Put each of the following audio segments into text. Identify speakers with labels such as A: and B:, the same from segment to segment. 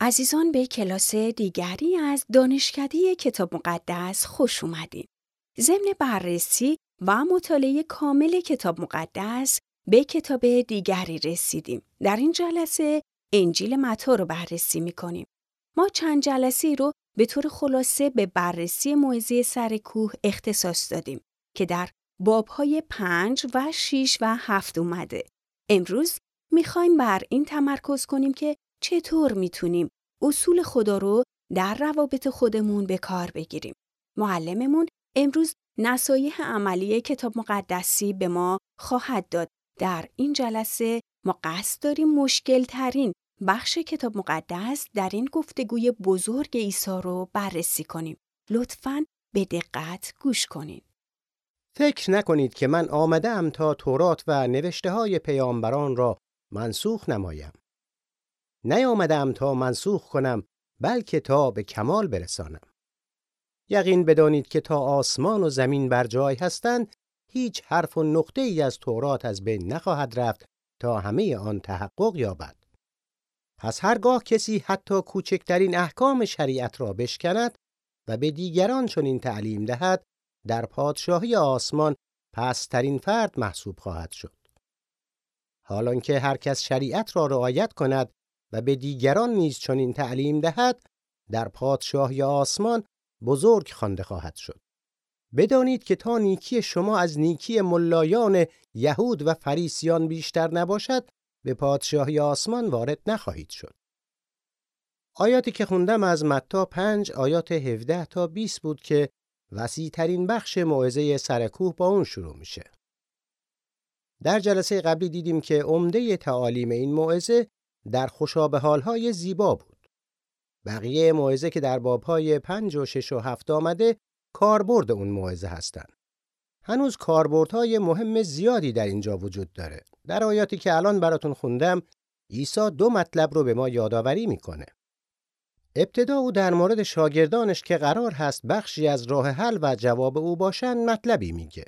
A: عزیزان به کلاس دیگری از دانشکده کتاب مقدس خوش اومدین. ضمن بررسی و مطالعه کامل کتاب مقدس به کتاب دیگری رسیدیم. در این جلسه انجیل متا رو بررسی می‌کنیم. ما چند جلسه رو به طور خلاصه به بررسی موعظه سر کوه اختصاص دادیم که در بابهای پنج و شیش و هفت اومده. امروز می‌خوایم بر این تمرکز کنیم که چطور می‌تونیم اصول خدا رو در روابط خودمون به کار بگیریم. معلممون امروز نصایح عملی کتاب مقدسی به ما خواهد داد. در این جلسه ما قصد داریم مشکل ترین بخش کتاب مقدس در این گفتگوی بزرگ عیسی رو بررسی کنیم. لطفاً به دقت گوش کنید.
B: فکر نکنید که من آمدم تا تورات و نوشته های پیامبران را منسوخ نمایم. نیامدم تا منسوخ کنم بلکه تا به کمال برسانم. یقین بدانید که تا آسمان و زمین بر جای هستند هیچ حرف و نقطه ای از تورات از بین نخواهد رفت تا همه آن تحقق یابد. پس هرگاه کسی حتی کوچکترین احکام شریعت را بشکند و به دیگران چنین تعلیم دهد در پادشاهی آسمان پسترین فرد محسوب خواهد شد. حالان که هر کس شریعت را رعایت کند و به دیگران نیز چنین تعلیم دهد در پادشاهی آسمان بزرگ خوانده خواهد شد. بدانید که تا نیکی شما از نیکی ملایان یهود و فریسیان بیشتر نباشد به پادشاهی آسمان وارد نخواهید شد. آیاتی که خوندم از متا 5 آیات 17 تا 20 بود که وسیع ترین بخش موعظه سرکوه با اون شروع میشه. در جلسه قبلی دیدیم که عمده تعالیم این موعظه در خوشابه حالهای زیبا بود. بقیه موعظه که در بابهای 5 و 6 و 7 آمده کاربرد اون موعظه هستند. هنوز کاربردهای مهم زیادی در اینجا وجود داره. در آیاتی که الان براتون خوندم عیسی دو مطلب رو به ما یادآوری می‌کنه. ابتدا او در مورد شاگردانش که قرار هست بخشی از راه حل و جواب او باشن مطلبی میگه.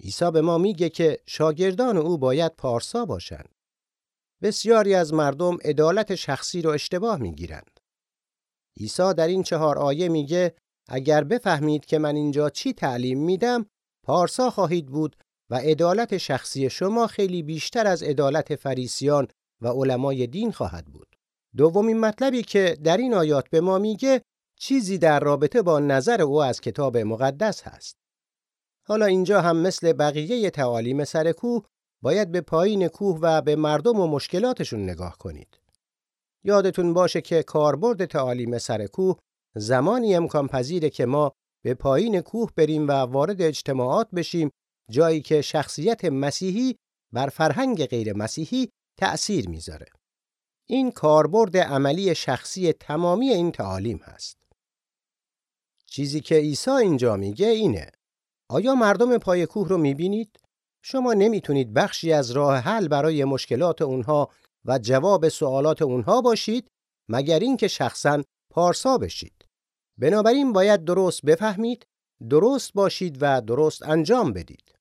B: عیسی به ما میگه که شاگردان او باید پارسا باشند. بسیاری از مردم عدالت شخصی رو اشتباه می‌گیرند. عیسی در این چهار آیه میگه اگر بفهمید که من اینجا چی تعلیم میدم پارسا خواهید بود و عدالت شخصی شما خیلی بیشتر از عدالت فریسیان و علمای دین خواهد بود. دومین مطلبی که در این آیات به ما میگه چیزی در رابطه با نظر او از کتاب مقدس هست. حالا اینجا هم مثل بقیه تعالیم سر کوه باید به پایین کوه و به مردم و مشکلاتشون نگاه کنید. یادتون باشه که کاربرد تعالیم سر کوه زمانی امکان پذیره که ما به پایین کوه بریم و وارد اجتماعات بشیم جایی که شخصیت مسیحی بر فرهنگ غیر مسیحی تأثیر می‌ذاره. این کاربرد عملی شخصی تمامی این تعالیم هست. چیزی که عیسی اینجا میگه اینه. آیا مردم پای کوه رو می‌بینید؟ شما نمی‌تونید بخشی از راه حل برای مشکلات اونها و جواب سوالات اونها باشید مگر اینکه شخصا پارسا بشید. بنابراین باید درست بفهمید، درست باشید و درست انجام بدید.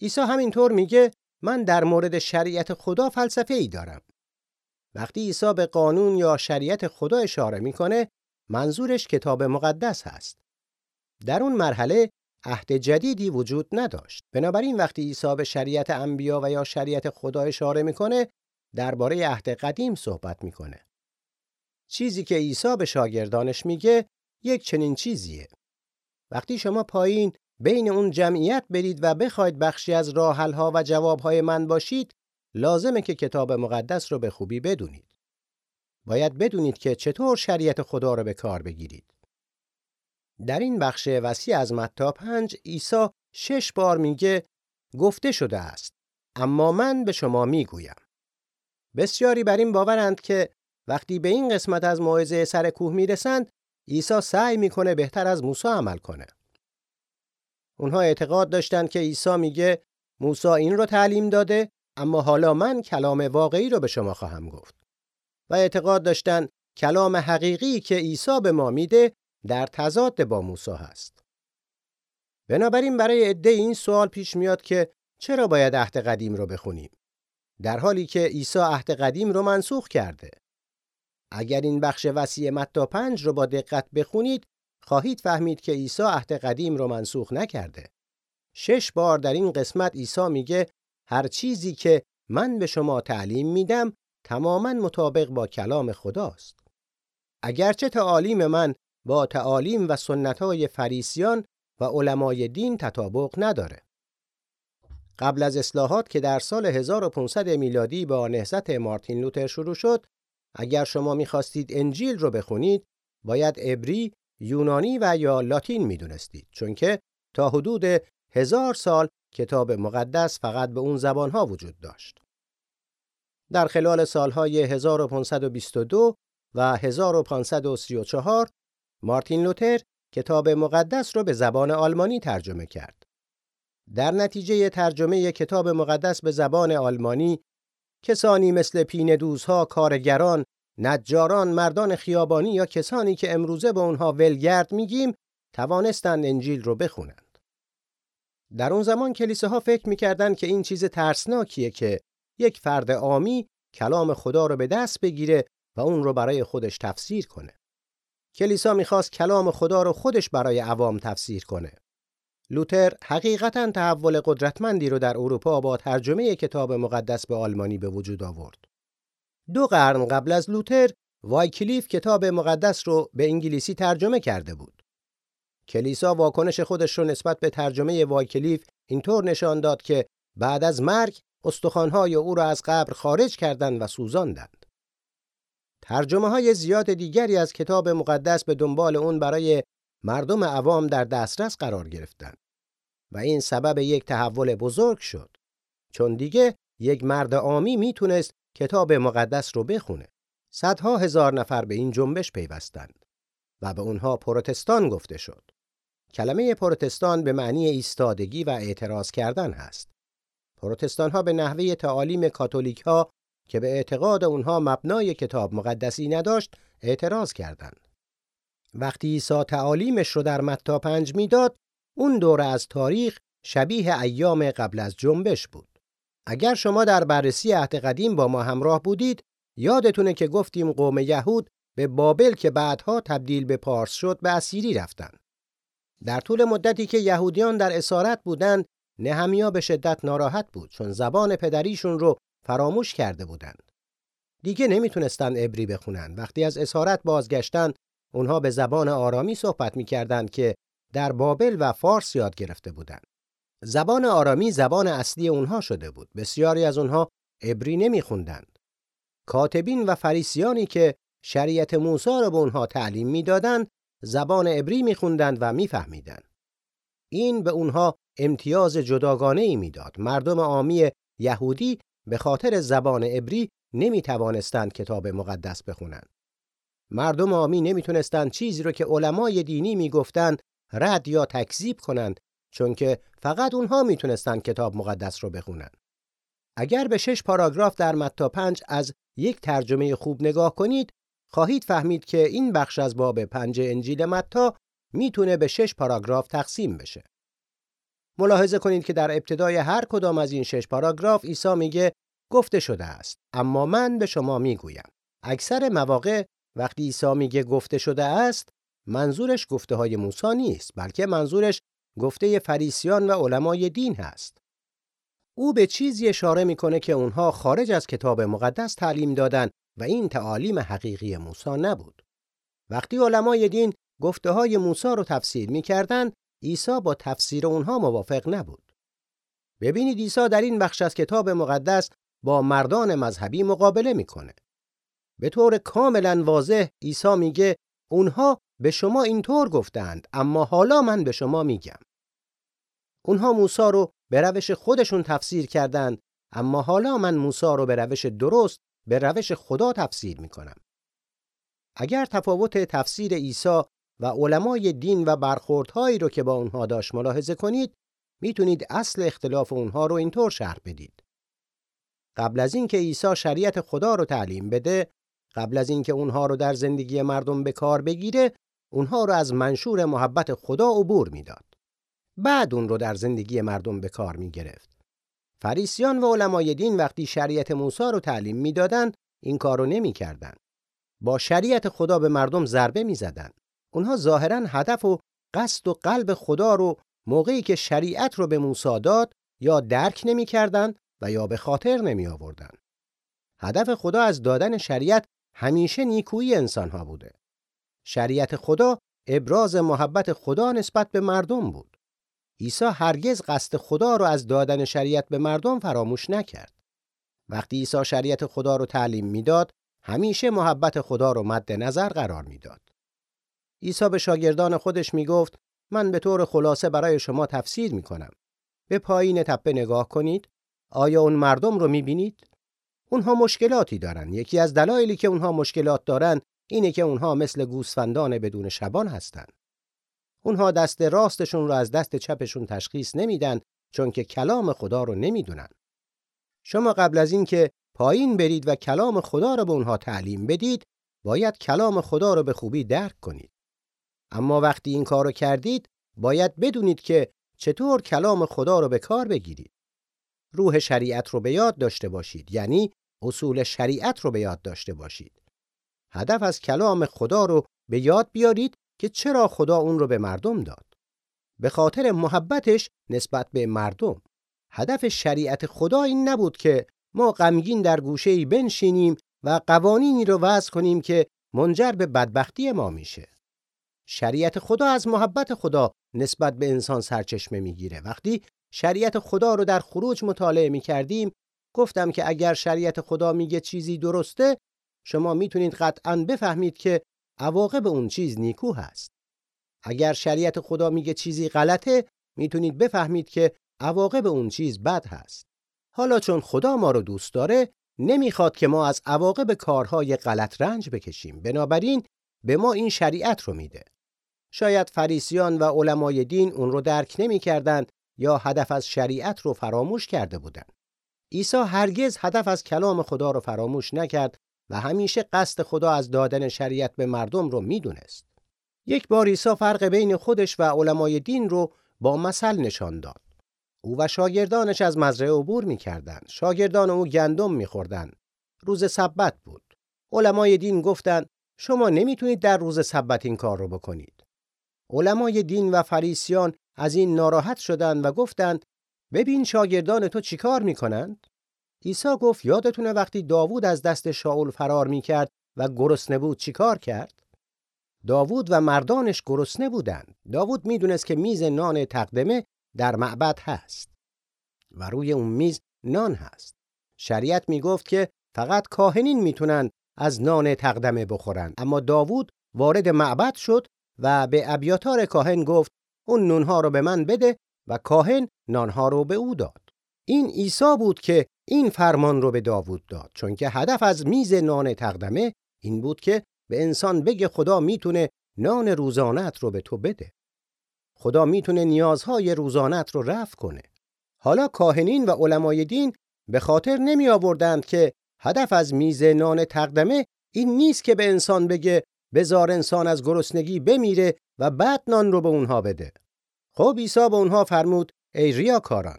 B: عیسی همینطور میگه من در مورد شریعت خدا فلسفه ای دارم. وقتی عیسی به قانون یا شریعت خدا اشاره می‌کنه منظورش کتاب مقدس هست. در اون مرحله عهد جدیدی وجود نداشت. بنابراین وقتی عیسی به شریعت انبیا و یا شریعت خدا اشاره می‌کنه درباره عهد قدیم صحبت می‌کنه. چیزی که عیسی به شاگردانش میگه یک چنین چیزیه. وقتی شما پایین بین اون جمعیت برید و بخواید بخشی از راهحل‌ها و جوابهای من باشید، لازمه که کتاب مقدس رو به خوبی بدونید. باید بدونید که چطور شریعت خدا رو به کار بگیرید. در این بخش وسیع از متی پنج عیسی شش بار میگه گفته شده است اما من به شما می‌گویم. بسیاری بر این باورند که وقتی به این قسمت از موعظه سر کوه می‌رسند عیسی سعی می‌کنه بهتر از موسی عمل کنه. اونها اعتقاد داشتند که عیسی میگه موسی این رو تعلیم داده اما حالا من کلام واقعی رو به شما خواهم گفت. و اعتقاد داشتند کلام حقیقی که عیسی به ما میده در تضاد با موسی هست. بنابراین برای عده این سوال پیش میاد که چرا باید عهد قدیم رو بخونیم؟ در حالی که عیسی عهد قدیم رو منسوخ کرده. اگر این بخش وسیع متا پنج رو با دقت بخونید خواهید فهمید که عیسی عهد قدیم رو منسوخ نکرده. شش بار در این قسمت عیسی میگه هر چیزی که من به شما تعلیم میدم تماما مطابق با کلام خداست. اگرچه تعالیم من با تعالیم و سنتهای فریسیان و علمای دین تطابق نداره. قبل از اصلاحات که در سال 1500 میلادی با نهضت مارتین لوتر شروع شد، اگر شما می‌خواستید انجیل رو بخونید، باید عبری، یونانی و یا لاتین می‌دونستید چون که تا حدود هزار سال کتاب مقدس فقط به اون زبانها وجود داشت. در خلال سالهای 1522 و 1534 مارتین لوتر کتاب مقدس را به زبان آلمانی ترجمه کرد. در نتیجه ترجمه کتاب مقدس به زبان آلمانی کسانی مثل پیندوزها، کارگران، نجاران، مردان خیابانی یا کسانی که امروزه به اونها ولگرد میگیم توانستند انجیل رو بخونند. در اون زمان کلیساها فکر می‌کردند که این چیز ترسناکیه که یک فرد عامی کلام خدا رو به دست بگیره و اون رو برای خودش تفسیر کنه. کلیسا می‌خواست کلام خدا رو خودش برای عوام تفسیر کنه. لوتر حقیقتا تحول قدرتمندی رو در اروپا با ترجمه کتاب مقدس به آلمانی به وجود آورد. دو قرن قبل از لوتر وایکلیف کتاب مقدس رو به انگلیسی ترجمه کرده بود. کلیسا واکنش خودش رو نسبت به ترجمه وایکلیف اینطور نشان داد که بعد از مرگ استخوان‌های او را از قبر خارج کردند و سوزاندند. ترجمه های زیاد دیگری از کتاب مقدس به دنبال اون برای مردم عوام در دسترس قرار گرفتند و این سبب یک تحول بزرگ شد چون دیگه یک مرد عامی می‌تونست کتاب مقدس رو بخونه. صدها هزار نفر به این جنبش پیوستند و به اونها پروتستان گفته شد. کلمه پروتستان به معنی ایستادگی و اعتراض کردن هست. پروتستان ها به نحوه تعالیم کاتولیک ها که به اعتقاد اونها مبنای کتاب مقدسی نداشت اعتراض کردند. وقتی عیسی تعالیمش رو در متا پنج می‌داد اون دوره از تاریخ شبیه ایام قبل از جنبش بود. اگر شما در بررسی عهد قدیم با ما همراه بودید یادتونه که گفتیم قوم یهود به بابل که بعدها تبدیل به پارس شد به اسیری رفتن. در طول مدتی که یهودیان در اسارت بودند نهمیا به شدت ناراحت بود چون زبان پدریشون رو فراموش کرده بودند. دیگه نمی‌تونستند عبری بخونن. وقتی از اسارت بازگشتن اونها به زبان آرامی صحبت می‌کردند که در بابل و فارس یاد گرفته بودند. زبان آرامی زبان اصلی اونها شده بود. بسیاری از اونها عبری نمیخوندند. کاتبین و فریسیانی که شریعت موسی را به اونها تعلیم می‌دادند زبان عبری میخوندند و میفهمیدند. این به اونها امتیاز جداگانه ای می‌داد. مردم عامی یهودی به خاطر زبان عبری نمی توانستند کتاب مقدس بخونند. مردم عامی نمی‌تونستند چیزی رو که علمای دینی می‌گفتند رد یا تکذیب کنند چون که فقط اونها می‌تونستند کتاب مقدس رو بخونند. اگر به شش پاراگراف در متا پنج از یک ترجمه خوب نگاه کنید خواهید فهمید که این بخش از باب پنج انجیل متا می‌تونه به شش پاراگراف تقسیم بشه. ملاحظه کنید که در ابتدای هر کدام از این شش پاراگراف عیسی میگه گفته شده است. اما من به شما می‌گویم. اکثر مواقع وقتی عیسی میگه گفته شده است منظورش گفته های موسی نیست بلکه منظورش گفته فریسیان و علمای دین هست. او به چیزی اشاره می‌کنه که اونها خارج از کتاب مقدس تعلیم دادن و این تعالیم حقیقی موسی نبود. وقتی علمای دین گفته های موسی رو تفسیر می‌کردند عیسی با تفسیر اونها موافق نبود. ببینید عیسی در این بخش از کتاب مقدس با مردان مذهبی مقابله می‌کنه. به طور کاملا واضح عیسی میگه اونها به شما اینطور گفتند اما حالا من به شما میگم. اونها موسی رو به روش خودشون تفسیر کردند اما حالا من موسی رو به روش درست به روش خدا تفسیر می‌کنم. اگر تفاوت تفسیر عیسی و علمای دین و برخوردهایی رو که با اونها داشت ملاحظه کنید می‌تونید اصل اختلاف اونها رو اینطور شرح بدید. قبل از اینکه عیسی شریعت خدا رو تعلیم بده، قبل از اینکه اونها رو در زندگی مردم به کار بگیره، اونها رو از منشور محبت خدا عبور می‌داد. بعد اون رو در زندگی مردم به کار می گرفت. فریسیان و علمای دین وقتی شریعت موسی رو تعلیم می‌دادند، این کار نمی‌کردند. با شریعت خدا به مردم ضربه می‌زدند. اونها ظاهرا هدف و قصد و قلب خدا رو موقعی که شریعت رو به موسی داد یا درک نمی‌کردند و یا به خاطر نمی آوردن. هدف خدا از دادن شریعت همیشه نیکویی انسانها بوده. شریعت خدا ابراز محبت خدا نسبت به مردم بود. عیسی هرگز قصد خدا رو از دادن شریعت به مردم فراموش نکرد. وقتی عیسی شریعت خدا رو تعلیم می‌داد، همیشه محبت خدا رو مد نظر قرار می‌داد. عیسی به شاگردان خودش می‌گفت من به طور خلاصه برای شما تفسیر می‌کنم. به پایین تپه نگاه کنید. آیا اون مردم رو می‌بینید؟ اونها مشکلاتی دارن. یکی از دلایلی که اونها مشکلات دارن اینه که اونها مثل گوسفندان بدون شبان هستند. اونها دست راستشون رو از دست چپشون تشخیص نمیدن چون که کلام خدا رو نمی‌دونن. شما قبل از اینکه پایین برید و کلام خدا رو به اونها تعلیم بدید، باید کلام خدا رو به خوبی درک کنید. اما وقتی این کار رو کردید، باید بدونید که چطور کلام خدا رو به کار بگیرید. روح شریعت رو به یاد داشته باشید، یعنی اصول شریعت رو به یاد داشته باشید. هدف از کلام خدا رو به یاد بیارید که چرا خدا اون رو به مردم داد. به خاطر محبتش نسبت به مردم. هدف شریعت خدا این نبود که ما غمگین در گوشه بنشینیم و قوانینی رو وضع کنیم که منجر به بدبختی ما میشه. شریعت خدا از محبت خدا نسبت به انسان سرچشمه می‌گیره. وقتی شریعت خدا رو در خروج مطالعه می‌کردیم گفتم که اگر شریعت خدا میگه چیزی درسته شما می‌تونید قطعا بفهمید که عواقب اون چیز نیکو هست. اگر شریعت خدا میگه چیزی غلطه می‌تونید بفهمید که عواقب اون چیز بد هست. حالا چون خدا ما رو دوست داره نمی‌خواد که ما از عواقب کارهای غلط رنج بکشیم. بنابراین به ما این شریعت رو میده. شاید فریسیان و علمای دین اون رو درک نمی‌کردند یا هدف از شریعت رو فراموش کرده بودند. عیسی هرگز هدف از کلام خدا رو فراموش نکرد و همیشه قصد خدا از دادن شریعت به مردم رو می‌دونست. یک بار عیسی فرق بین خودش و علمای دین رو با مثل نشان داد. او و شاگردانش از مزرعه عبور می‌کردند. شاگردان او گندم میخوردند. روز سبت بود. علمای دین گفتند شما نمی‌تونید در روز سبت این کار رو بکنید. علمای دین و فریسیان از این ناراحت شدند و گفتند ببین شاگردان تو چیکار می‌کنند؟ عیسی گفت یادتونه وقتی داوود از دست شاول فرار می‌کرد و گرسنه بود چیکار کرد؟ داوود و مردانش گرسنه بودند. داوود می‌دونست که میز نان تقدمه در معبد هست و روی اون میز نان هست. شریعت می‌گفت که فقط کاهنین می‌تونن از نان تقدمه بخورن اما داوود وارد معبد شد و به ابیاتار کاهن گفت اون نونها رو به من بده و کاهن نانها رو به او داد. این عیسی بود که این فرمان رو به داوود داد چون که هدف از میز نان تقدمه این بود که به انسان بگه خدا می‌تونه نان روزانت رو به تو بده. خدا می‌تونه نیازهای روزانت رو رفع کنه. حالا کاهنین و علمای دین به خاطر نمی آوردند که هدف از میز نان تقدمه این نیست که به انسان بگه بزار انسان از گرسنگی بمیره و بعد نان رو به اونها بده. خب عیسی به اونها فرمود ای ریاکاران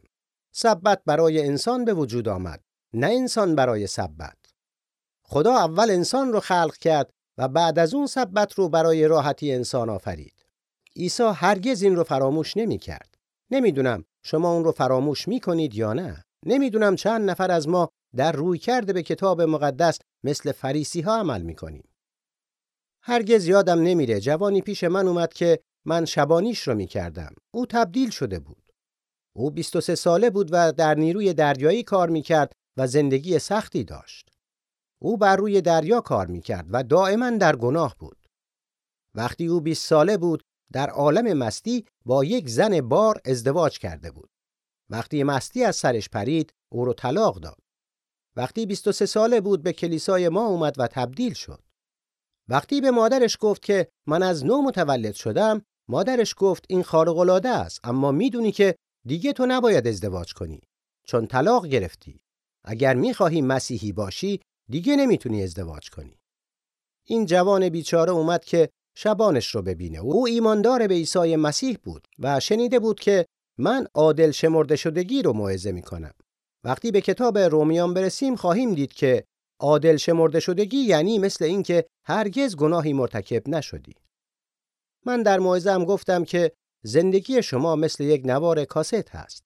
B: سبت برای انسان به وجود آمد نه انسان برای سبت. خدا اول انسان رو خلق کرد و بعد از اون سبت رو برای راحتی انسان آفرید. عیسی هرگز این رو فراموش نمی کرد. نمی‌دونم شما اون رو فراموش می کنید یا نه. نمی‌دونم چند نفر از ما در روی کرده به کتاب مقدس مثل فریسی ها عمل می کنیم. هرگز یادم نمیره جوانی پیش من اومد که من شبانیش رو می کردم او تبدیل شده بود او 23 ساله بود و در نیروی دریایی کار می‌کرد و زندگی سختی داشت. او بر روی دریا کار می‌کرد و دائما در گناه بود. وقتی او 20 ساله بود در عالم مستی با یک زن بار ازدواج کرده بود. وقتی مستی از سرش پرید او رو طلاق داد. وقتی 23 ساله بود به کلیسای ما اومد و تبدیل شد. وقتی به مادرش گفت که من از نو متولد شدم مادرش گفت این خارق العاده است اما می‌دونی که دیگه تو نباید ازدواج کنی. چون طلاق گرفتی. اگر می‌خواهی مسیحی باشی دیگه نمی‌تونی ازدواج کنی. این جوان بیچاره اومد که شبانش رو ببینه. او ایماندار به عیسی مسیح بود و شنیده بود که من عادل شمرده شدگی رو موعظه می‌کنم. وقتی به کتاب رومیان برسیم خواهیم دید که عادل شمرده شدگی یعنی مثل اینکه هرگز گناهی مرتکب نشدی. من در موعظه‌ام گفتم که زندگی شما مثل یک نوار کاست هست.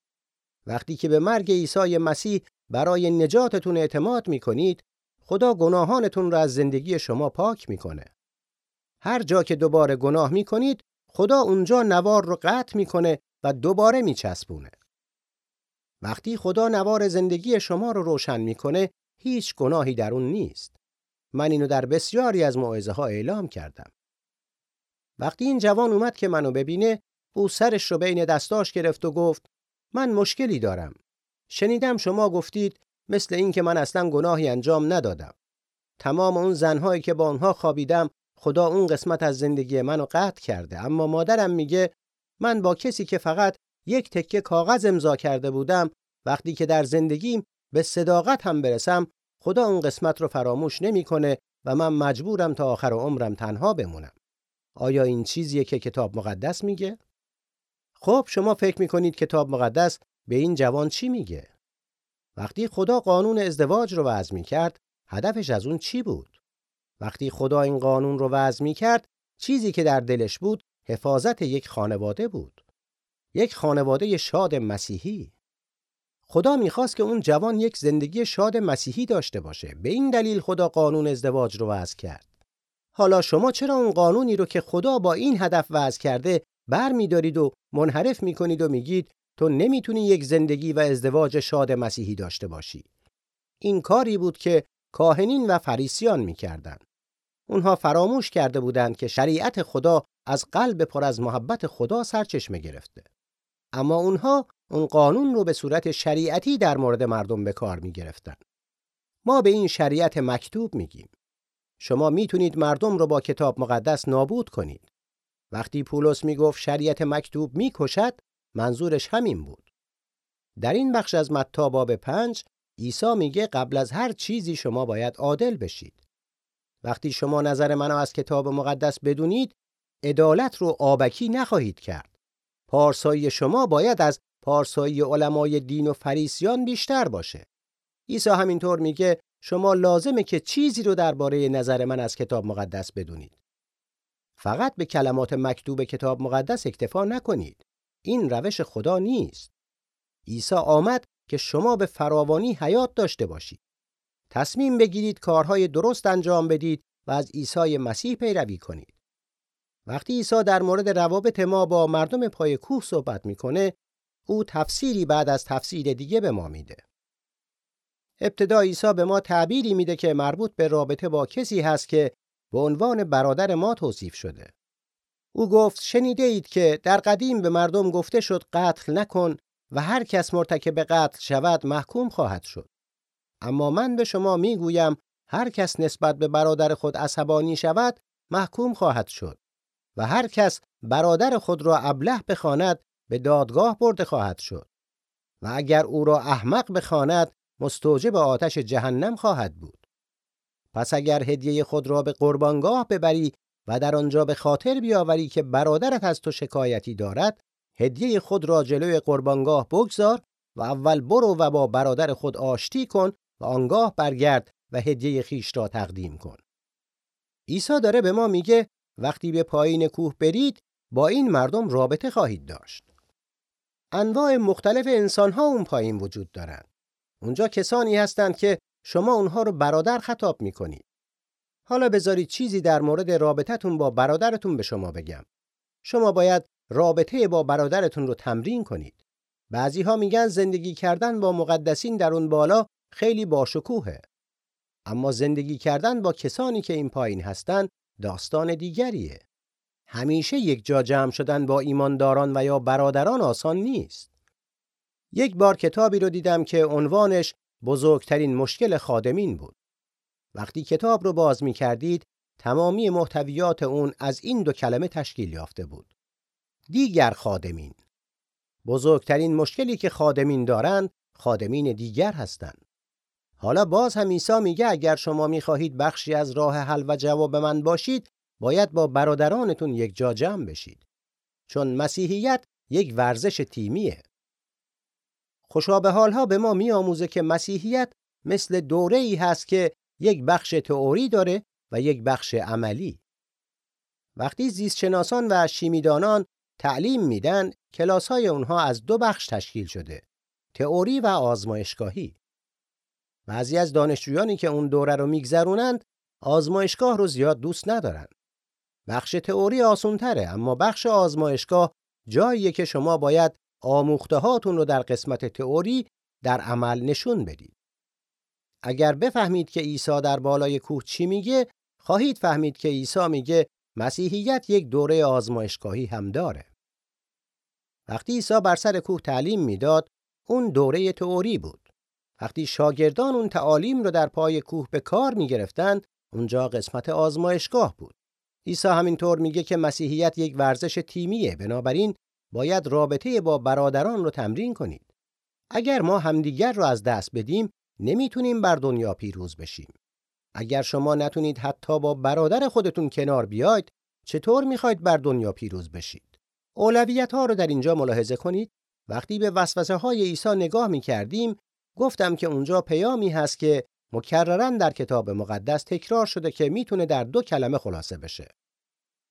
B: وقتی که به مرگ عیسی مسیح برای نجاتتون اعتماد می کنید، خدا گناهانتون را از زندگی شما پاک می‌کنه. هر جا که دوباره گناه می کنید، خدا اونجا نوار رو قطع می‌کنه و دوباره میچسبونه. وقتی خدا نوار زندگی شما رو روشن می‌کنه، هیچ گناهی در اون نیست. من اینو در بسیاری از موعظه ها اعلام کردم. وقتی این جوان اومد که منو ببینه، او سرش رو بین دستاش گرفت و گفت: من مشکلی دارم. شنیدم شما گفتید مثل این که من اصلا گناهی انجام ندادم. تمام اون زنهایی که با اونها خوابیدم خدا اون قسمت از زندگی منو قطع کرده اما مادرم میگه من با کسی که فقط یک تکه کاغذ امضا کرده بودم وقتی که در زندگیم به صداقت هم برسم خدا اون قسمت رو فراموش نمی‌کنه و من مجبورم تا آخر عمرم تنها بمونم. آیا این چیزیه که کتاب مقدس میگه؟ خب شما فکر می‌کنید کتاب مقدس به این جوان چی میگه؟ وقتی خدا قانون ازدواج رو وضع کرد، هدفش از اون چی بود؟ وقتی خدا این قانون رو وضع کرد، چیزی که در دلش بود حفاظت یک خانواده بود. یک خانواده شاد مسیحی. خدا می‌خواست که اون جوان یک زندگی شاد مسیحی داشته باشه. به این دلیل خدا قانون ازدواج رو وضع کرد. حالا شما چرا اون قانونی رو که خدا با این هدف وضع کرده بر میدارید و منحرف می‌کنید و میگید تو نمی‌تونی یک زندگی و ازدواج شاد مسیحی داشته باشی. این کاری بود که کاهنین و فریسیان می‌کردند. اونها فراموش کرده بودند که شریعت خدا از قلب پر از محبت خدا سرچشمه گرفته. اما اونها اون قانون رو به صورت شریعتی در مورد مردم به کار می گرفتن. ما به این شریعت مکتوب میگیم. شما می‌تونید مردم رو با کتاب مقدس نابود کنید. وقتی پولس می‌گفت شریعت مکتوب می‌کشد منظورش همین بود. در این بخش از متی باب پنج عیسی میگه قبل از هر چیزی شما باید عادل بشید. وقتی شما نظر منو از کتاب مقدس بدونید عدالت رو آبکی نخواهید کرد. پارسایی شما باید از پارسایی علمای دین و فریسیان بیشتر باشه. عیسی همینطور میگه شما لازمه که چیزی رو درباره نظر من از کتاب مقدس بدونید. فقط به کلمات مکتوب کتاب مقدس اکتفا نکنید. این روش خدا نیست. عیسی آمد که شما به فراوانی حیات داشته باشید. تصمیم بگیرید کارهای درست انجام بدید و از عیسی مسیح پیروی کنید. وقتی عیسی در مورد روابط ما با مردم پای کوه صحبت می‌کنه، او تفسیری بعد از تفسیر دیگه به ما میده. ابتدا عیسی به ما تعبیری میده که مربوط به رابطه با کسی هست که به عنوان برادر ما توصیف شده. او گفت شنیده اید که در قدیم به مردم گفته شد قتل نکن و هر کس مرتکب قتل شود محکوم خواهد شد. اما من به شما می‌گویم هر کس نسبت به برادر خود عصبانی شود محکوم خواهد شد و هر کس برادر خود را ابله بخواند به دادگاه برده خواهد شد و اگر او را احمق بخواند مستوجب آتش جهنم خواهد بود پس اگر هدیه خود را به قربانگاه ببری و در آنجا به خاطر بیاوری که برادرت از تو شکایتی دارد هدیه خود را جلوی قربانگاه بگذار و اول برو و با برادر خود آشتی کن و آنگاه برگرد و هدیه خیش را تقدیم کن. عیسی داره به ما میگه وقتی به پایین کوه برید با این مردم رابطه خواهید داشت. انواع مختلف انسان ها اون پایین وجود دارند. اونجا کسانی هستند که شما اونها رو برادر خطاب می‌کنید. حالا بذارید چیزی در مورد رابطتون با برادرتون به شما بگم. شما باید رابطه با برادرتون رو تمرین کنید. بعضی ها میگن زندگی کردن با مقدسین در اون بالا خیلی باشکوهه. اما زندگی کردن با کسانی که این پایین هستند داستان دیگریه. همیشه یک جا جمع شدن با ایمانداران و یا برادران آسان نیست. یک بار کتابی رو دیدم که عنوانش بزرگترین مشکل خادمین بود. وقتی کتاب رو باز می کردید تمامی محتویات اون از این دو کلمه تشکیل یافته بود. دیگر خادمین. بزرگترین مشکلی که خادمین دارند خادمین دیگر هستند. حالا باز هم عیسی میگه اگر شما می‌خواهید بخشی از راه حل و جواب من باشید باید با برادرانتون یک جا جمع بشید چون مسیحیت یک ورزش تیمیه خوشا به حالها به ما میآموزه که مسیحیت مثل دوره ای هست که یک بخش تئوری داره و یک بخش عملی. وقتی زیستشناسان و شیمیدانان تعلیم میدن، کلاس های اونها از دو بخش تشکیل شده. تئوری و آزمایشگاهی. بعضی از دانشجویانی که اون دوره رو میگذرونند، آزمایشگاه رو زیاد دوست ندارن. بخش تئوری آسونتره اما بخش آزمایشگاه جاییه که شما باید آموخته هاتون رو در قسمت تئوری در عمل نشون بدید. اگر بفهمید که عیسی در بالای کوه چی میگه، خواهید فهمید که عیسی میگه مسیحیت یک دوره آزمایشگاهی هم داره. وقتی عیسی بر سر کوه تعلیم می‌داد، اون دوره تئوری بود. وقتی شاگردان اون تعالیم رو در پای کوه به کار می‌گرفتند، اونجا قسمت آزمایشگاه بود. عیسی همینطور میگه که مسیحیت یک ورزش تیمیه بنابراین باید رابطه با برادران رو تمرین کنید. اگر ما همدیگر رو از دست بدیم نمی‌تونیم بر دنیا پیروز بشیم. اگر شما نتونید حتی با برادر خودتون کنار بیاید چطور می‌خواید بر دنیا پیروز بشید؟ اولویت ها رو در اینجا ملاحظه کنید. وقتی به وسوسه های عیسی نگاه می‌کردیم گفتم که اونجا پیامی هست که مکررن در کتاب مقدس تکرار شده که می‌تونه در دو کلمه خلاصه بشه.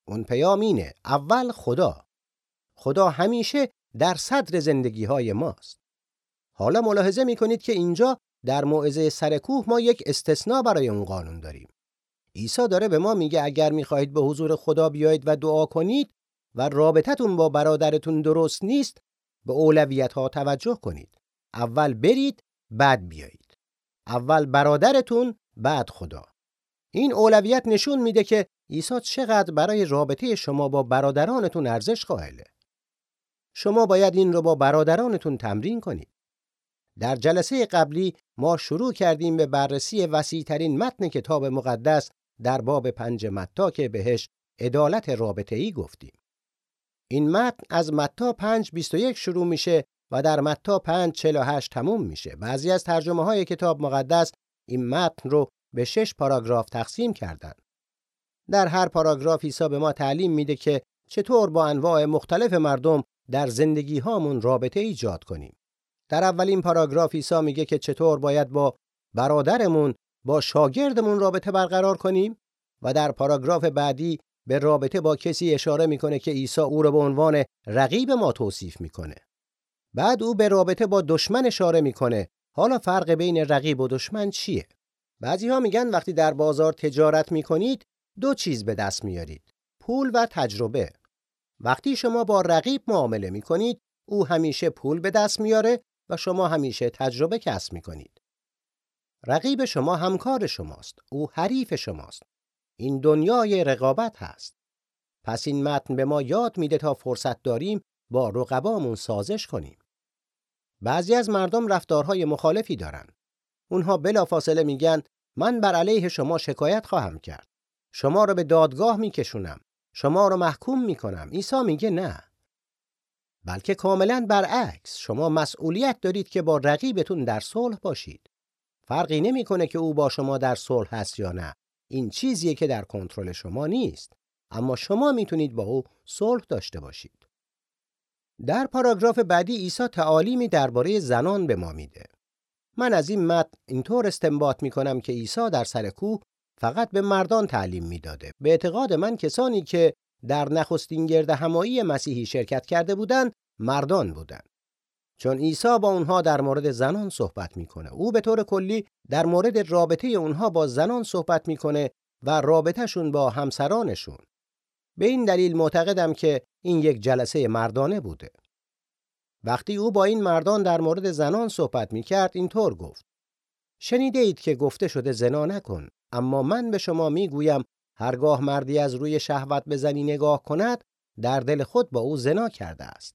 B: اون پیام اینه اول خدا. خدا همیشه در صدر زندگی های ماست. حالا ملاحظه می‌کنید که اینجا در موعظه سرکوه ما یک استثناء برای اون قانون داریم. عیسی داره به ما میگه اگر می‌خواهید به حضور خدا بیایید و دعا کنید و رابطتون با برادرتون درست نیست به اولویت ها توجه کنید. اول برید بعد بیایید. اول برادرتون بعد خدا. این اولویت نشون میده که عیسی چقدر برای رابطه شما با برادرانتون ارزش قائله. شما باید این رو با برادرانتون تمرین کنید. در جلسه قبلی ما شروع کردیم به بررسی وسیعترین متن کتاب مقدس در باب پنج متا که بهش عدالت رابطه ای گفتیم. این متن از متا 5:21 شروع میشه و در متا 5:48 تموم میشه. بعضی از ترجمه های کتاب مقدس این متن رو به شش پاراگراف تقسیم کردند. در هر پاراگراف عیسی به ما تعلیم میده که چطور با انواع مختلف مردم در زندگی هامون رابطه ایجاد کنیم. در اولین پاراگراف عیسی میگه که چطور باید با برادرمون با شاگردمون رابطه برقرار کنیم و در پاراگراف بعدی به رابطه با کسی اشاره می‌کنه که عیسی او را به عنوان رقیب ما توصیف می‌کنه. بعد او به رابطه با دشمن اشاره می‌کنه. حالا فرق بین رقیب و دشمن چیه؟ بعضی ها میگن وقتی در بازار تجارت می‌کنید دو چیز به دست میارید پول و تجربه. وقتی شما با رقیب معامله می‌کنید او همیشه پول به دست میاره و شما همیشه تجربه کسب می‌کنید. رقیب شما همکار شماست او حریف شماست. این دنیای رقابت هست. پس این متن به ما یاد میده تا فرصت داریم با رقبامون سازش کنیم. بعضی از مردم رفتارهای مخالفی دارن. اونها بلافاصله میگن من بر علیه شما شکایت خواهم کرد. شما رو به دادگاه میکشونم. شما رو محکوم می‌کنم. عیسی میگه نه. بلکه کاملا برعکس شما مسئولیت دارید که با رقیبتون در صلح باشید. فرقی نمی‌کنه که او با شما در صلح هست یا نه. این چیزیه که در کنترل شما نیست. اما شما می‌تونید با او صلح داشته باشید. در پاراگراف بعدی عیسی تعالیمی درباره زنان به ما میده. من از این متن اینطور استنباط می کنم که عیسی در سر کوه فقط به مردان تعلیم می‌داده. به اعتقاد من کسانی که در نخستین گرد همایی مسیحی شرکت کرده بودند مردان بودند. چون عیسی با اونها در مورد زنان صحبت می‌کنه. او به طور کلی در مورد رابطه اونها با زنان صحبت می‌کنه و رابطهشون با همسرانشون. به این دلیل معتقدم که این یک جلسه مردانه بوده. وقتی او با این مردان در مورد زنان صحبت می کرد اینطور گفت. شنیده اید که گفته شده زنا نکن اما من به شما می گویم هرگاه مردی از روی شهوت به زنی نگاه کند در دل خود با او زنا کرده است.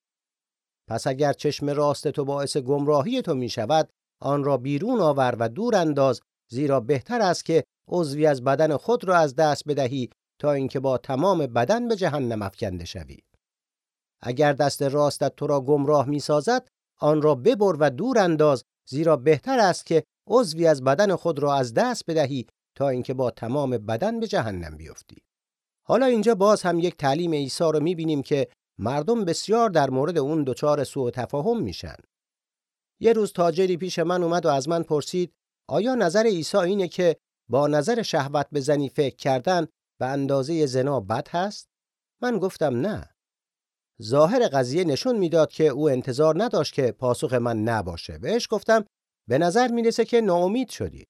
B: پس اگر چشم راست تو باعث گمراهی تو می شود آن را بیرون آور و دور انداز زیرا بهتر است که عضوی از بدن خود را از دست بدهی تا اینکه با تمام بدن به جهنم افکنده شوی. اگر دست راستت تو را گمراه می‌سازد آن را ببر و دور انداز زیرا بهتر است که عضوی از بدن خود را از دست بدهی تا اینکه با تمام بدن به جهنم بیفتی. حالا اینجا باز هم یک تعلیم عیسی رو می‌بینیم که مردم بسیار در مورد اون دچار سوء تفاهم میشن. یه روز تاجری پیش من اومد و از من پرسید آیا نظر عیسی اینه که با نظر شهوت به زنی فکر کردن به اندازه زنا بد هست؟ من گفتم نه. ظاهر قضیه نشون می‌داد که او انتظار نداشت که پاسخ من نباشه. بهش گفتم به نظر می‌رسه که ناامید شدی.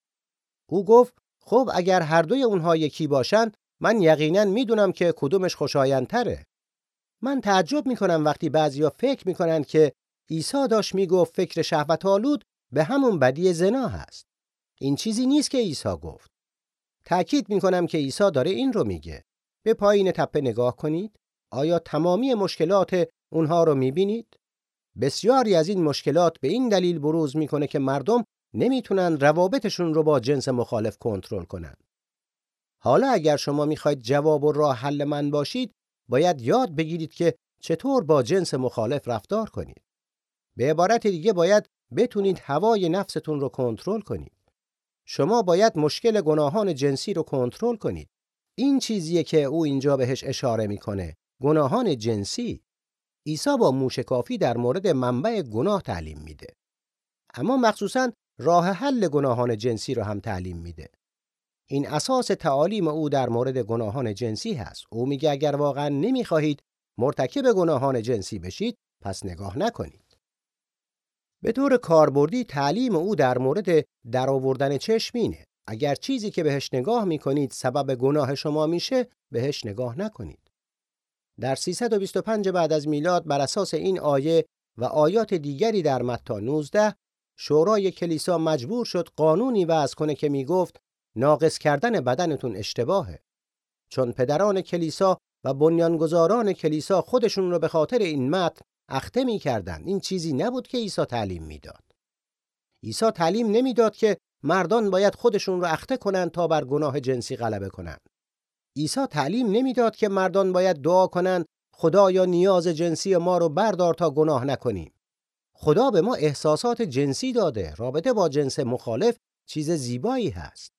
B: او گفت خب اگر هر دوی اونها یکی باشن من یقینا می‌دونم که کدومش خوشایندتره. من تعجب می‌کنم وقتی بعضیا فکر می‌کنن که عیسی داشت می‌گفت فکر شهوت آلود به همون بدی زنا هست. این چیزی نیست که عیسی گفت. تأکید می‌کنم که عیسی داره این رو میگه. به پایین تپه نگاه کنید. آیا تمامی مشکلات اونها رو می‌بینید؟ بسیاری از این مشکلات به این دلیل بروز می‌کنه که مردم نمی‌تونن روابطشون رو با جنس مخالف کنترل کنن. حالا اگر شما می‌خواید جواب و راه حل من باشید، باید یاد بگیرید که چطور با جنس مخالف رفتار کنید. به عبارت دیگه باید بتونید هوای نفستون رو کنترل کنید. شما باید مشکل گناهان جنسی رو کنترل کنید. این چیزیه که او اینجا بهش اشاره می‌کنه. گناهان جنسی. عیسی با موشکافی در مورد منبع گناه تعلیم میده. اما مخصوصا راه حل گناهان جنسی رو هم تعلیم میده. این اساس تعالیم او در مورد گناهان جنسی هست. او میگه اگر واقعا نمی‌خواهید مرتکب گناهان جنسی بشید پس نگاه نکنید. به طور کاربردی تعلیم او در مورد درآوردن چشمینه. اگر چیزی که بهش نگاه می‌کنید سبب گناه شما میشه بهش نگاه نکنید. در 325 بعد از میلاد بر اساس این آیه و آیات دیگری در متی 19 شورای کلیسا مجبور شد قانونی وضع کنه که می‌گفت ناقص کردن بدنتون اشتباهه چون پدران کلیسا و بنیانگذاران کلیسا خودشون رو به خاطر این متن اخته می‌کردند. این چیزی نبود که عیسی تعلیم می‌داد. عیسی تعلیم نمی‌داد که مردان باید خودشون رو اخته کنند تا بر گناه جنسی غلبه کنند. عیسی تعلیم نمی‌داد که مردان باید دعا کنند خدایا نیاز جنسی ما رو بردار تا گناه نکنیم. خدا به ما احساسات جنسی داده رابطه با جنس مخالف چیز زیبایی هست.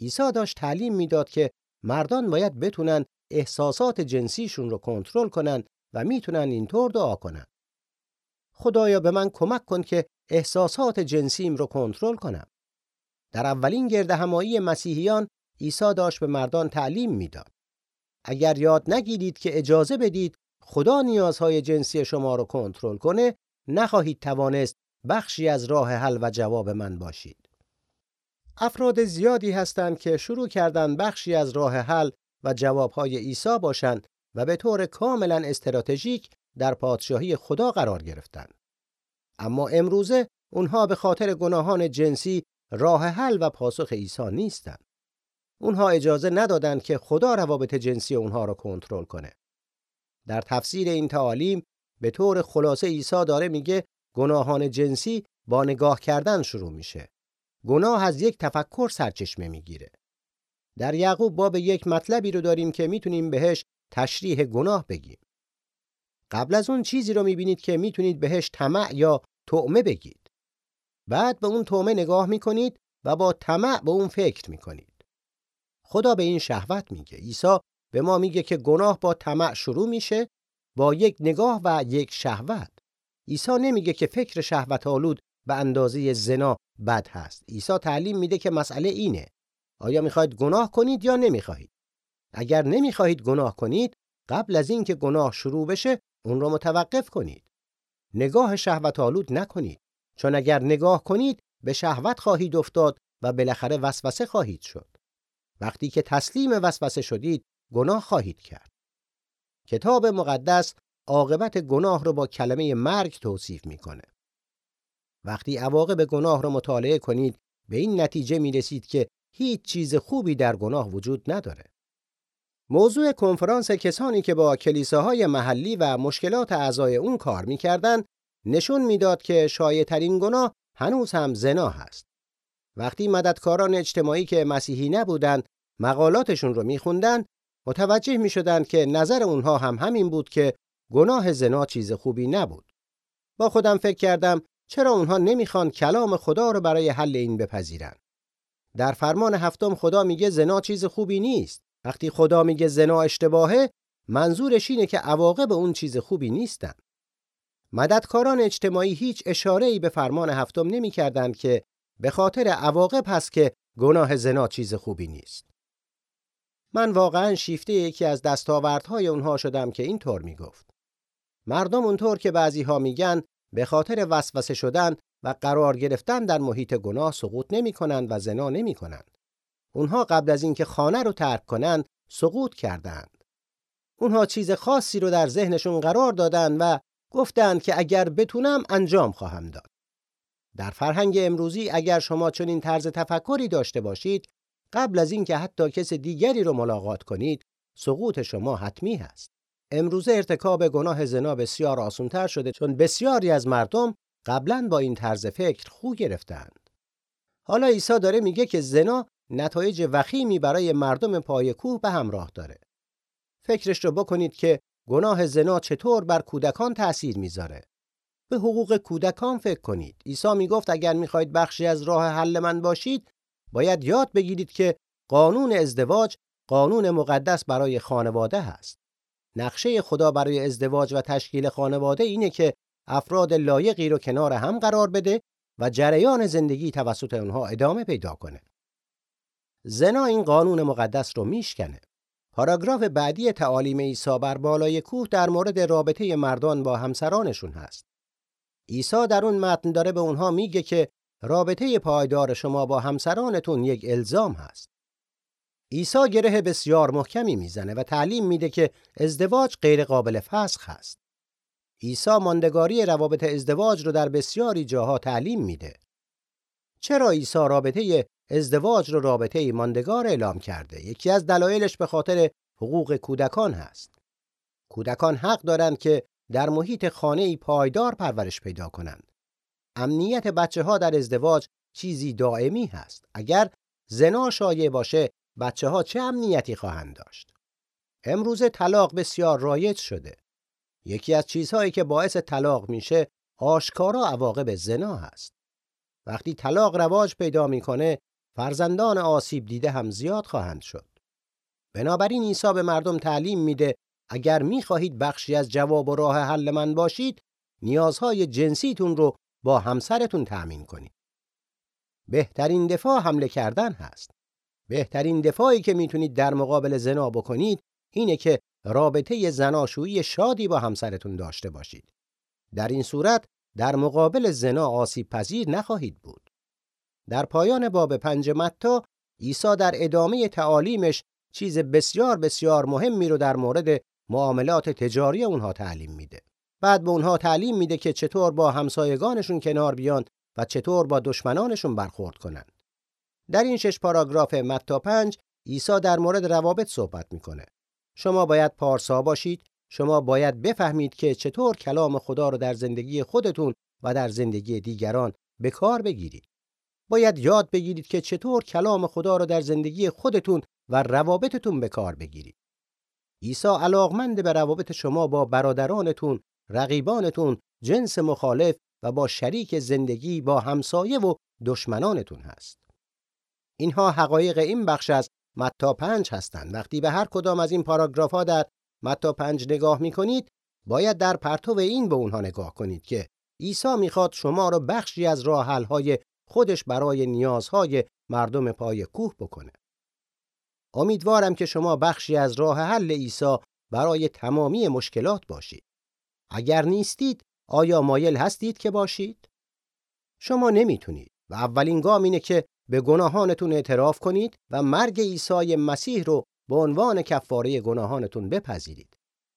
B: عیسی داشت تعلیم می‌داد که مردان باید بتونن احساسات جنسیشون رو کنترل کنن و می‌تونن اینطور دعا کنن. خدایا به من کمک کن که احساسات جنسیم رو کنترل کنم. در اولین گرد همایی مسیحیان عیسی داشت به مردان تعلیم می‌داد. اگر یاد نگیرید که اجازه بدید خدا نیازهای جنسی شما رو کنترل کنه نخواهید توانست بخشی از راه حل و جواب من باشید. افراد زیادی هستند که شروع کردن بخشی از راه حل و جوابهای عیسی باشند و به طور کاملا استراتژیک در پادشاهی خدا قرار گرفتند. اما امروزه اونها به خاطر گناهان جنسی راه حل و پاسخ عیسی نیستند. اونها اجازه ندادند که خدا روابط جنسی اونها را کنترل کنه. در تفسیر این تعالیم به طور خلاصه عیسی داره میگه گناهان جنسی با نگاه کردن شروع میشه. گناه از یک تفکر سرچشمه می‌گیره. در یعقوب باب یک مطلبی رو داریم که می‌تونیم بهش تشریح گناه بگیم. قبل از اون چیزی رو می‌بینید که می‌تونید بهش طمع یا تعمه بگید. بعد به اون تعمه نگاه می‌کنید و با طمع به اون فکر می‌کنید. خدا به این شهوت میگه. عیسی به ما میگه که گناه با طمع شروع میشه با یک نگاه و یک شهوت. عیسی نمیگه که فکر شهوت آلود به اندازه زنا بد هست. عیسی تعلیم میده که مسئله اینه. آیا می‌خواهید گناه کنید یا نمی‌خواهید؟ اگر نمی‌خواهید گناه کنید، قبل از اینکه گناه شروع بشه، اون رو متوقف کنید. نگاه شهوت آلود نکنید. چون اگر نگاه کنید، به شهوت خواهید افتاد و بالاخره وسوسه خواهید شد. وقتی که تسلیم وسوسه شدید، گناه خواهید کرد. کتاب مقدس عاقبت گناه رو با کلمه مرگ توصیف می‌کنه. وقتی عواقب گناه را مطالعه کنید به این نتیجه می رسید که هیچ چیز خوبی در گناه وجود نداره. موضوع کنفرانس کسانی که با کلیساهای محلی و مشکلات اعضای اون کار می‌کردند نشون می‌داد که شایعترین گناه هنوز هم زنا هست. وقتی مددکاران اجتماعی که مسیحی نبودند مقالاتشون رو میخوندن متوجه می‌شدند که نظر اونها هم همین بود که گناه زنا چیز خوبی نبود. با خودم فکر کردم چرا اونها نمی‌خوان کلام خدا رو برای حل این بپذیرن در فرمان هفتم خدا میگه زنا چیز خوبی نیست وقتی خدا میگه زنا اشتباهه منظورش اینه که عواقب اون چیز خوبی نیستن مددکاران اجتماعی هیچ اشاره ای به فرمان هفتم نمی‌کردند که به خاطر عواقب هست که گناه زنا چیز خوبی نیست. من واقعا شیفته یکی از دستاوردهای اونها شدم که اینطور می‌گفت. مردم اونطور که بعضی ها میگن به خاطر وسوسه شدن و قرار گرفتن در محیط گناه سقوط نمی کنند و زنا نمی کنند. اونها قبل از اینکه خانه رو ترک کنند سقوط کردند. اونها چیز خاصی رو در ذهنشون قرار دادن و گفتند که اگر بتونم انجام خواهم داد. در فرهنگ امروزی اگر شما چنین طرز تفکری داشته باشید قبل از اینکه حتی کس دیگری رو ملاقات کنید سقوط شما حتمی هست. امروزه ارتکاب گناه زنا بسیار آسانتر شده چون بسیاری از مردم قبلا با این طرز فکر خو گرفتند. حالا عیسی داره میگه که زنا نتایج وخیمی برای مردم پای کوه به همراه داره. فکرش رو بکنید که گناه زنا چطور بر کودکان تأثیر می‌ذاره. به حقوق کودکان فکر کنید. عیسی می‌گفت اگر می‌خواید بخشی از راه حل من باشید، باید یاد بگیرید که قانون ازدواج قانون مقدس برای خانواده هست. نقشه خدا برای ازدواج و تشکیل خانواده اینه که افراد لایقی رو کنار هم قرار بده و جریان زندگی توسط اونها ادامه پیدا کنه. زنا این قانون مقدس رو میشکنه. پاراگراف بعدی تعالیم عیسی بر بالای کوه در مورد رابطه مردان با همسرانشون هست. عیسی در اون متن داره به اونها میگه که رابطه پایدار شما با همسرانتون یک الزام هست. عیسی گره بسیار محکمی می‌زنه و تعلیم میده که ازدواج غیر قابل فسخ هست. عیسی ماندگاری روابط ازدواج رو در بسیاری جاها تعلیم میده. چرا عیسی رابطه ازدواج رو رابطه ماندگار اعلام کرده؟ یکی از دلایلش به خاطر حقوق کودکان هست. کودکان حق دارند که در محیط خانه پایدار پرورش پیدا کنند. امنیت بچه ها در ازدواج چیزی دائمی هست. اگر زنا شایع باشه بچه ها چه امنیتی خواهند داشت؟ امروزه طلاق بسیار رایج شده. یکی از چیزهایی که باعث طلاق میشه آشکارا عواقب زنا هست. وقتی طلاق رواج پیدا می‌کنه فرزندان آسیب دیده هم زیاد خواهند شد. بنابراین عیسی به مردم تعلیم میده اگر می‌خواهید بخشی از جواب و راه حل من باشید نیازهای جنسیتون رو با همسرتون تأمین کنید. بهترین دفاع حمله کردن هست. بهترین دفاعی که می‌تونید در مقابل زنا بکنید اینه که رابطه زناشویی شادی با همسرتون داشته باشید. در این صورت در مقابل زنا آسیب پذیر نخواهید بود. در پایان باب پنج متا عیسی در ادامه تعالیمش چیز بسیار بسیار مهمی رو در مورد معاملات تجاری اونها تعلیم میده. بعد به اونها تعلیم میده که چطور با همسایگانشون کنار بیان و چطور با دشمنانشون برخورد کنند. در این شش پاراگراف متا پنج عیسی در مورد روابط صحبت می‌کنه. شما باید پارسا باشید، شما باید بفهمید که چطور کلام خدا رو در زندگی خودتون و در زندگی دیگران به کار بگیرید. باید یاد بگیرید که چطور کلام خدا رو در زندگی خودتون و روابطتون به کار بگیرید. عیسی علاقمند به روابط شما با برادرانتون، رقیبانتون، جنس مخالف و با شریک زندگی با همسایه و دشمنانتون هست. اینها حقایق این بخش از متا پنج هستند. وقتی به هر کدام از این پاراگراف ها در متا پنج نگاه می کنید، باید در پرتو این به اونها نگاه کنید که عیسی می‌خواد شما را بخشی از راه های خودش برای نیازهای مردم پای کوه بکنه. امیدوارم که شما بخشی از راه حل عیسی برای تمامی مشکلات باشید. اگر نیستید، آیا مایل هستید که باشید؟ شما نمی‌تونید و اولین گام اینه که به گناهانتون اعتراف کنید و مرگ عیسی مسیح رو به عنوان کفاره گناهانتون بپذیرید.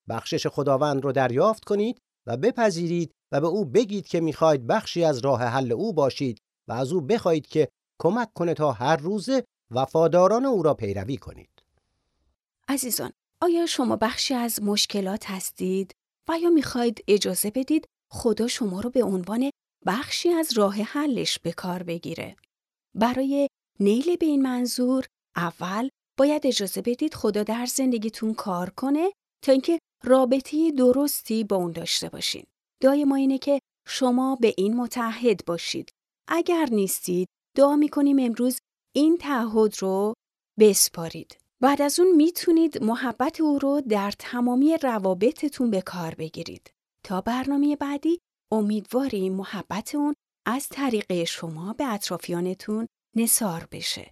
B: بخشش خداوند رو دریافت کنید و بپذیرید و به او بگید که می‌خواید بخشی از راه حل او باشید از او بخواهید که کمک کنه تا هر روزه وفاداران او را پیروی کنید.
A: عزیزان، آیا شما بخشی از مشکلات هستید و یا می‌خواید اجازه بدید خدا شما رو به عنوان بخشی از راه حلش به کار بگیره؟ برای نیل به این منظور اول باید اجازه بدید خدا در زندگیتون کار کنه تا اینکه رابطه درستی با اون داشته باشین. دعای ما اینه که شما به این متحد باشید. اگر نیستید دعا می‌کنیم امروز این تعهد رو بسپارید. بعد از اون می‌تونید محبت او رو در تمامی روابطتون به کار بگیرید. تا برنامه بعدی امیدواریم محبت اون از طریق شما به اطرافیانتون نصار بشه.